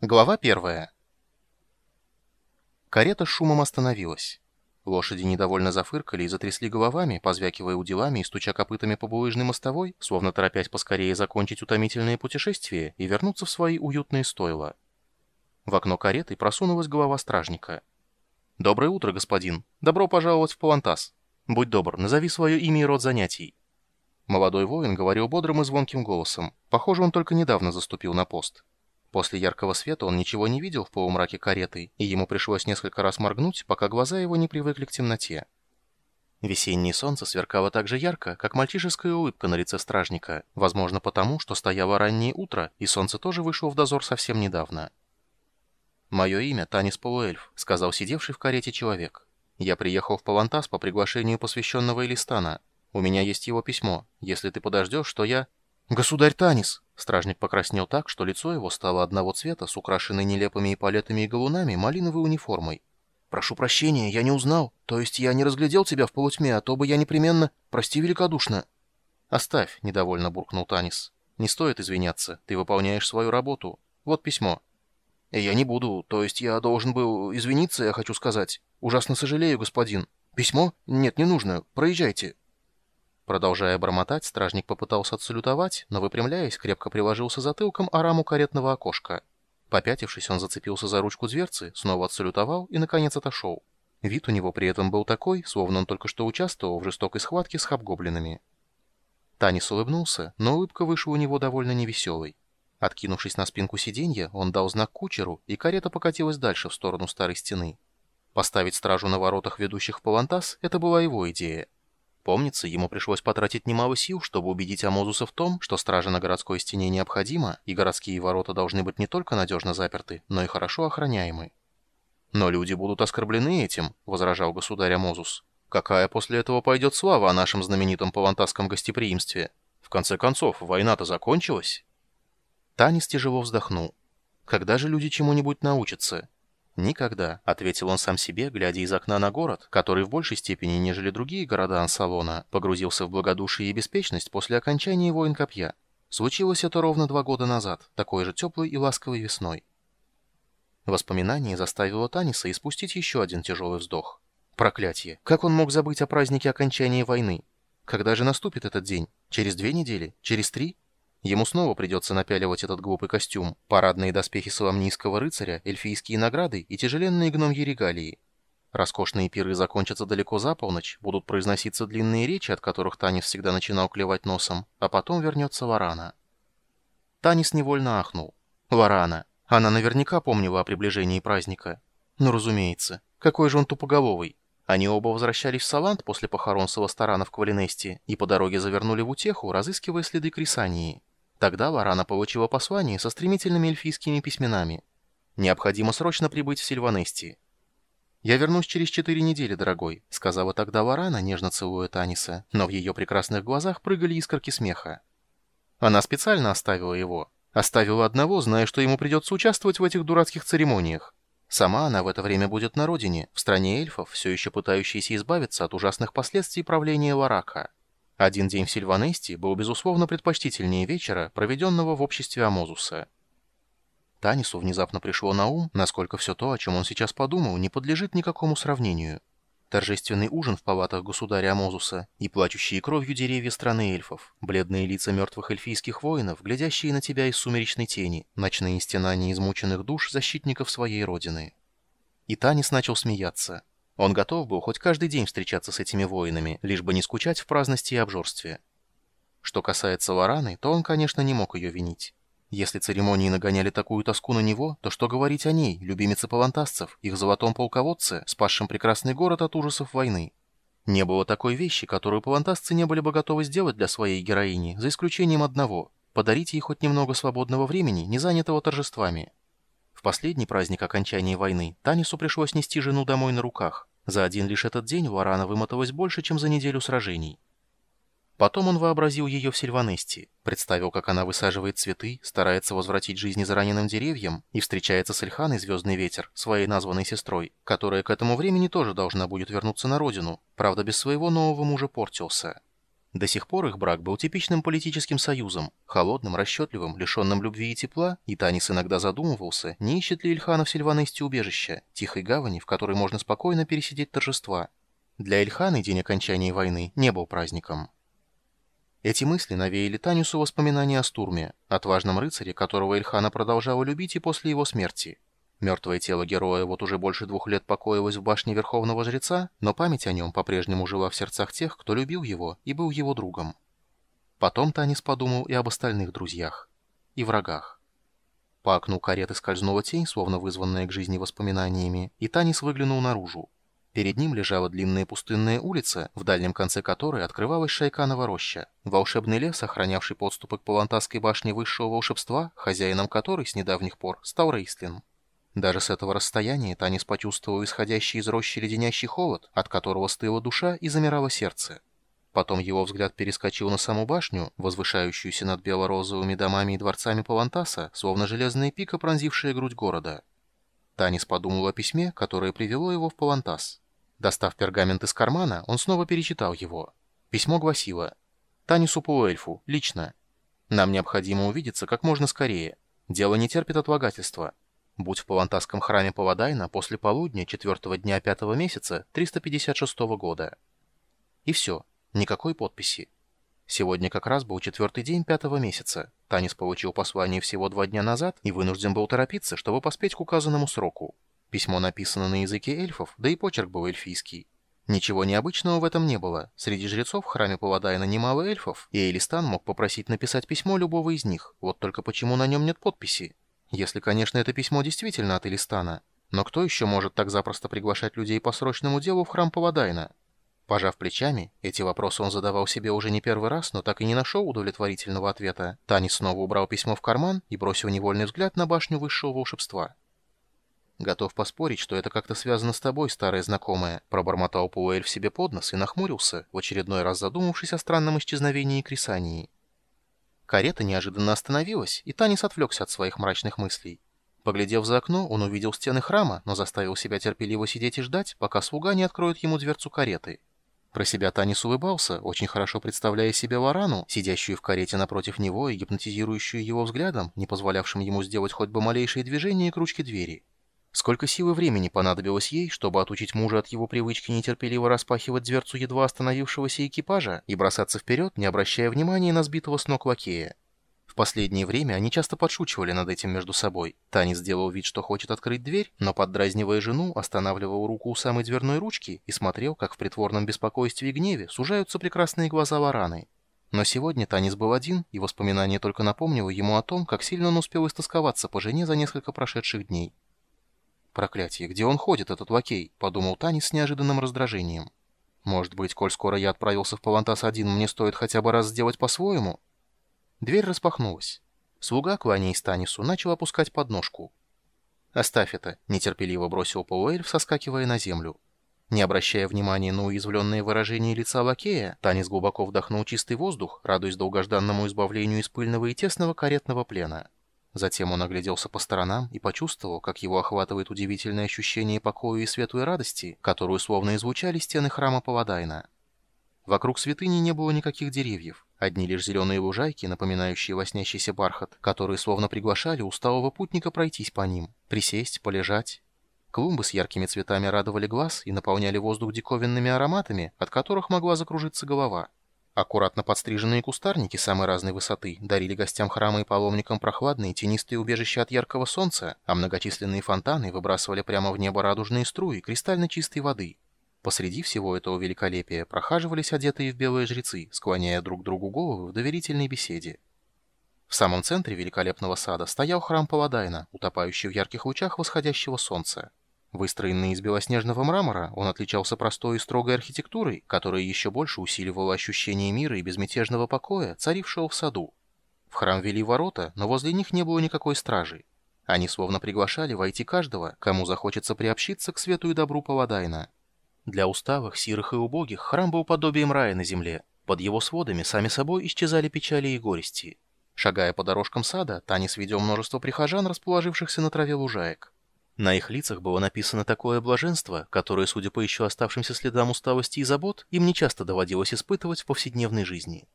Глава первая. Карета с шумом остановилась. Лошади недовольно зафыркали и затрясли головами, позвякивая уделами и стуча копытами по булыжной мостовой, словно торопясь поскорее закончить утомительное путешествие и вернуться в свои уютные стойла. В окно кареты просунулась голова стражника. «Доброе утро, господин. Добро пожаловать в Палантас. Будь добр, назови свое имя и род занятий». Молодой воин говорил бодрым и звонким голосом. Похоже, он только недавно заступил на пост. После яркого света он ничего не видел в полумраке кареты, и ему пришлось несколько раз моргнуть, пока глаза его не привыкли к темноте. Весеннее солнце сверкало так же ярко, как мальчишеская улыбка на лице стражника, возможно потому, что стояло раннее утро, и солнце тоже вышло в дозор совсем недавно. «Мое имя Танис Полуэльф», — сказал сидевший в карете человек. «Я приехал в Палантас по приглашению посвященного Элистана. У меня есть его письмо. Если ты подождешь, что я...» «Государь Танис!» Стражник покраснел так, что лицо его стало одного цвета с украшенной нелепыми эполетами и галунами малиновой униформой. «Прошу прощения, я не узнал. То есть я не разглядел тебя в полутьме, а то бы я непременно... Прости великодушно». «Оставь», — недовольно буркнул Танис. «Не стоит извиняться. Ты выполняешь свою работу. Вот письмо». «Я не буду. То есть я должен был извиниться, я хочу сказать. Ужасно сожалею, господин. Письмо? Нет, не нужно. Проезжайте». Продолжая бормотать, стражник попытался отсалютовать, но, выпрямляясь, крепко приложился затылком о раму каретного окошка. Попятившись, он зацепился за ручку дверцы, снова отсалютовал и, наконец, отошел. Вид у него при этом был такой, словно он только что участвовал в жестокой схватке с хабгоблинами. Танис улыбнулся, но улыбка вышла у него довольно невеселой. Откинувшись на спинку сиденья, он дал знак кучеру, и карета покатилась дальше в сторону старой стены. Поставить стражу на воротах, ведущих в Палантас, это была его идея. Помнится, ему пришлось потратить немало сил, чтобы убедить Амозуса в том, что стража на городской стене необходима, и городские ворота должны быть не только надежно заперты, но и хорошо охраняемы. «Но люди будут оскорблены этим», — возражал государь Амозус. «Какая после этого пойдет слава о нашем знаменитом павантасском гостеприимстве? В конце концов, война-то закончилась?» Танис тяжело вздохнул. «Когда же люди чему-нибудь научатся?» «Никогда», — ответил он сам себе, глядя из окна на город, который в большей степени, нежели другие города Ансалона, погрузился в благодушие и беспечность после окончания войн Копья. Случилось это ровно два года назад, такой же теплой и ласковой весной. Воспоминание заставило Таниса испустить еще один тяжелый вздох. Проклятие! Как он мог забыть о празднике окончания войны? Когда же наступит этот день? Через две недели? Через три? Ему снова придется напяливать этот глупый костюм, парадные доспехи соломнийского рыцаря, эльфийские награды и тяжеленные гномьи регалии. Роскошные пиры закончатся далеко за полночь, будут произноситься длинные речи, от которых Танис всегда начинал клевать носом, а потом вернется Варана. Танис невольно ахнул. Варана. Она наверняка помнила о приближении праздника. Ну, разумеется. Какой же он тупоголовый. Они оба возвращались в Салант после похорон Саластарана в Квалинесте и по дороге завернули в утеху, разыскивая следы Крисании. Тогда Варана получила послание со стремительными эльфийскими письменами. Необходимо срочно прибыть в Сильванести. «Я вернусь через четыре недели, дорогой», — сказала тогда Варана, нежно целуя Таниса, но в ее прекрасных глазах прыгали искорки смеха. Она специально оставила его. Оставила одного, зная, что ему придется участвовать в этих дурацких церемониях. Сама она в это время будет на родине, в стране эльфов, все еще пытающейся избавиться от ужасных последствий правления Варака. Один день в Сильванесте был, безусловно, предпочтительнее вечера, проведенного в обществе Амозуса. Танису внезапно пришло на ум, насколько все то, о чем он сейчас подумал, не подлежит никакому сравнению. Торжественный ужин в палатах государя Амозуса и плачущие кровью деревья страны эльфов, бледные лица мертвых эльфийских воинов, глядящие на тебя из сумеречной тени, ночные стенания измученных душ защитников своей родины. И Танис начал смеяться. Он готов был хоть каждый день встречаться с этими воинами, лишь бы не скучать в праздности и обжорстве. Что касается Вараны, то он, конечно, не мог ее винить. Если церемонии нагоняли такую тоску на него, то что говорить о ней, любимице палантасцев, их золотом полководце, спасшем прекрасный город от ужасов войны? Не было такой вещи, которую палантасцы не были бы готовы сделать для своей героини, за исключением одного – подарить ей хоть немного свободного времени, не занятого торжествами. В последний праздник окончания войны Танису пришлось нести жену домой на руках. За один лишь этот день Варана вымоталась больше, чем за неделю сражений. Потом он вообразил ее в Сильванесте, представил, как она высаживает цветы, старается возвратить жизнь израненным деревьям и встречается с Ильханой Звездный Ветер, своей названной сестрой, которая к этому времени тоже должна будет вернуться на родину, правда без своего нового мужа Портиуса. До сих пор их брак был типичным политическим союзом, холодным, расчетливым, лишенным любви и тепла, и Танис иногда задумывался, не ищет ли Ильхана в Сильванесте убежища, тихой гавани, в которой можно спокойно пересидеть торжества. Для Ильхана день окончания войны не был праздником. Эти мысли навеяли Танису воспоминания о Стурме, отважном рыцаре, которого Ильхана продолжала любить и после его смерти. Мертвое тело героя вот уже больше двух лет покоилось в башне Верховного Жреца, но память о нем по-прежнему жила в сердцах тех, кто любил его и был его другом. Потом Танис подумал и об остальных друзьях. И врагах. По окну кареты скользнула тень, словно вызванная к жизни воспоминаниями, и Танис выглянул наружу. Перед ним лежала длинная пустынная улица, в дальнем конце которой открывалась Шайканова роща, волшебный лес, охранявший подступы к Палантасской башне высшего волшебства, хозяином которой с недавних пор стал Рейслин. Даже с этого расстояния Танис почувствовал исходящий из рощи леденящий холод, от которого стыла душа и замирало сердце. Потом его взгляд перескочил на саму башню, возвышающуюся над бело-розовыми домами и дворцами Палантаса, словно железная пика, пронзившая грудь города. Танис подумал о письме, которое привело его в Палантас. Достав пергамент из кармана, он снова перечитал его. Письмо гласило «Танису Пуэльфу, лично. Нам необходимо увидеться как можно скорее. Дело не терпит отлагательства. Будь в Палантасском храме Паладайна после полудня четвертого дня пятого месяца 356 года. И все, никакой подписи. Сегодня как раз был четвертый день пятого месяца. Танис получил послание всего два дня назад и вынужден был торопиться, чтобы поспеть к указанному сроку. Письмо написано на языке эльфов, да и почерк был эльфийский. Ничего необычного в этом не было. Среди жрецов в храме Паладайна немало эльфов, и Элистан мог попросить написать письмо любого из них. Вот только почему на нем нет подписи? Если, конечно, это письмо действительно от Элистана. Но кто еще может так запросто приглашать людей по срочному делу в храм Паладайна? Пожав плечами, эти вопросы он задавал себе уже не первый раз, но так и не нашел удовлетворительного ответа. Танис снова убрал письмо в карман и бросил невольный взгляд на башню высшего волшебства. «Готов поспорить, что это как-то связано с тобой, старая знакомая», пробормотал Пуэль себе под нос и нахмурился, в очередной раз задумавшись о странном исчезновении Крисании. Карета неожиданно остановилась, и Танис отвлекся от своих мрачных мыслей. Поглядев за окно, он увидел стены храма, но заставил себя терпеливо сидеть и ждать, пока слуга не откроет ему дверцу кареты. Про себя Танис улыбался, очень хорошо представляя себе Варану, сидящую в карете напротив него и гипнотизирующую его взглядом, не позволявшим ему сделать хоть бы малейшие движения к ручке двери. Сколько сил и времени понадобилось ей, чтобы отучить мужа от его привычки нетерпеливо распахивать дверцу едва остановившегося экипажа и бросаться вперед, не обращая внимания на сбитого с ног лакея. В последнее время они часто подшучивали над этим между собой. Танец сделал вид, что хочет открыть дверь, но, поддразнивая жену, останавливал руку у самой дверной ручки и смотрел, как в притворном беспокойстве и гневе сужаются прекрасные глаза Вараны. Но сегодня Танис был один, и воспоминание только напомнило ему о том, как сильно он успел истосковаться по жене за несколько прошедших дней. «Проклятие, где он ходит, этот лакей?» — подумал Танис с неожиданным раздражением. «Может быть, коль скоро я отправился в Палантас один, мне стоит хотя бы раз сделать по-своему?» Дверь распахнулась. Слуга, кланяясь Танису, начал опускать подножку. «Оставь это», — нетерпеливо бросил Пауэль, соскакивая на землю. Не обращая внимания на уязвленное выражение лица лакея, Танис глубоко вдохнул чистый воздух, радуясь долгожданному избавлению из пыльного и тесного каретного плена. Затем он огляделся по сторонам и почувствовал, как его охватывает удивительное ощущение покоя и светлой радости, которую словно излучали стены храма Паладайна. Вокруг святыни не было никаких деревьев, одни лишь зеленые лужайки, напоминающие лоснящийся бархат, которые словно приглашали усталого путника пройтись по ним, присесть, полежать. Клумбы с яркими цветами радовали глаз и наполняли воздух диковинными ароматами, от которых могла закружиться голова. Аккуратно подстриженные кустарники самой разной высоты дарили гостям храма и паломникам прохладные тенистые убежища от яркого солнца, а многочисленные фонтаны выбрасывали прямо в небо радужные струи кристально чистой воды. Посреди всего этого великолепия прохаживались одетые в белые жрецы, склоняя друг другу головы в доверительной беседе. В самом центре великолепного сада стоял храм Паладайна, утопающий в ярких лучах восходящего солнца. Выстроенный из белоснежного мрамора, он отличался простой и строгой архитектурой, которая еще больше усиливала ощущение мира и безмятежного покоя, царившего в саду. В храм вели ворота, но возле них не было никакой стражи. Они словно приглашали войти каждого, кому захочется приобщиться к свету и добру Паладайна. Для усталых, сирых и убогих храм был подобием рая на земле. Под его сводами сами собой исчезали печали и горести. Шагая по дорожкам сада, Танис видел множество прихожан, расположившихся на траве лужаек. На их лицах было написано такое блаженство, которое, судя по еще оставшимся следам усталости и забот, им нечасто доводилось испытывать в повседневной жизни.